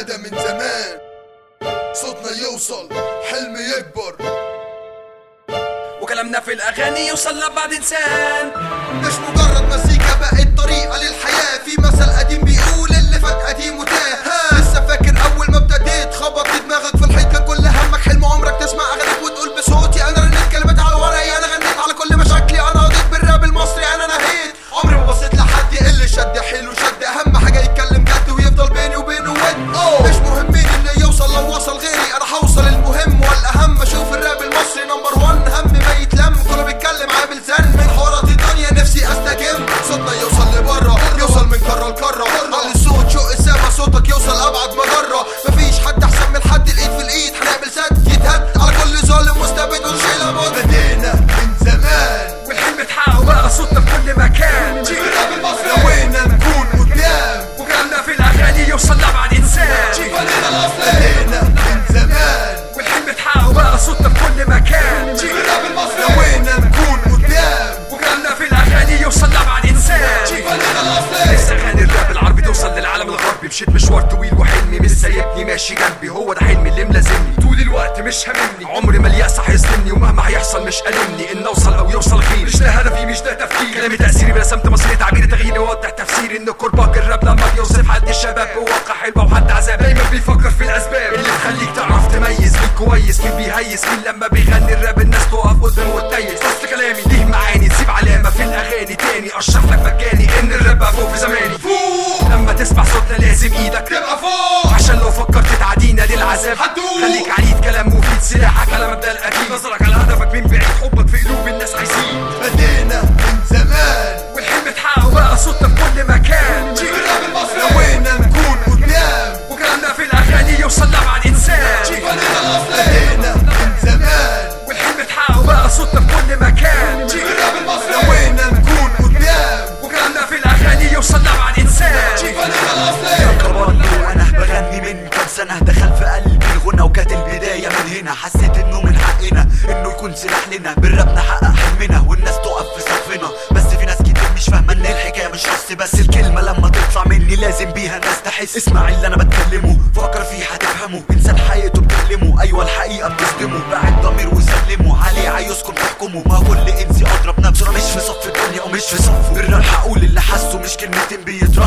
بدا من زمان. صوتنا يوصل حلم يكبر. وكلامنا في الأغاني يوصل لبعض إنسان. مش مجرد مسيح كل مكان نوينا نكون قدام؟ وكلامنا في الأغاني يوصل لبعض انسان فنان الاصلي من زمان؟ والحلم اتحقق وبقى صوتنا في كل مكان. نوينا نكون قدام؟ وكلامنا في الأغاني يوصل لبعض انسان فنان الاصلي لسه اغاني الراب العربي توصل للعالم الغربي. مشيت مشوار طويل وحلمي مش سايبني ماشي جنبي. هو ده حلمي اللي ملازمني. طول الوقت مش هاممني. عمري ما اليأس هيظلمني ومهما هيحصل مش قلمني إن أوصل أو يوصل تفكيري كلامي تأثيري برسمت مصيري تعبيري تغييري ووضح تفسيري ان كرباج الراب لما بيوصف حد الشباب بواقع حلوة وحد عذاب. دايما بيفكر في الأسباب اللي تخليك تعرف تميز مين كويس مين بيهيس مين لما بيغني الراب الناس تقف قدامه وتتيس اصل كلامي ليه معاني تسيب علامة في الأغاني تاني. أشرح لك مجاني إن الراب فوق في زماني. فوق! لما تسمع صوتنا لازم إيدك تبقى فوق. عشان لو فكرت تعدينا للعذاب. خليك عنيد كلام مفيد سلاحك على مبدا الاكيد نظرك انه يكون سلاح لنا بالراب نحقق حلمنا والناس تقف في صفنا. بس في ناس كتير مش فاهمة إن الحكاية مش رص بس الكلمة لما تطلع مني لازم بيها الناس تحس. اسمع اللي أنا بتكلمه فكر فيه هتفهمه. إنسان حقيقته بتكلمه أيوه الحقيقة بتصدمه باعت ضمير وسلمه. عليه عايزكم تحكموا ما كل إنسي أضرب نفسه. مش في صف الدنيا ومش في صفه. بالراب هقول اللي حاسه مش كلمتين بيت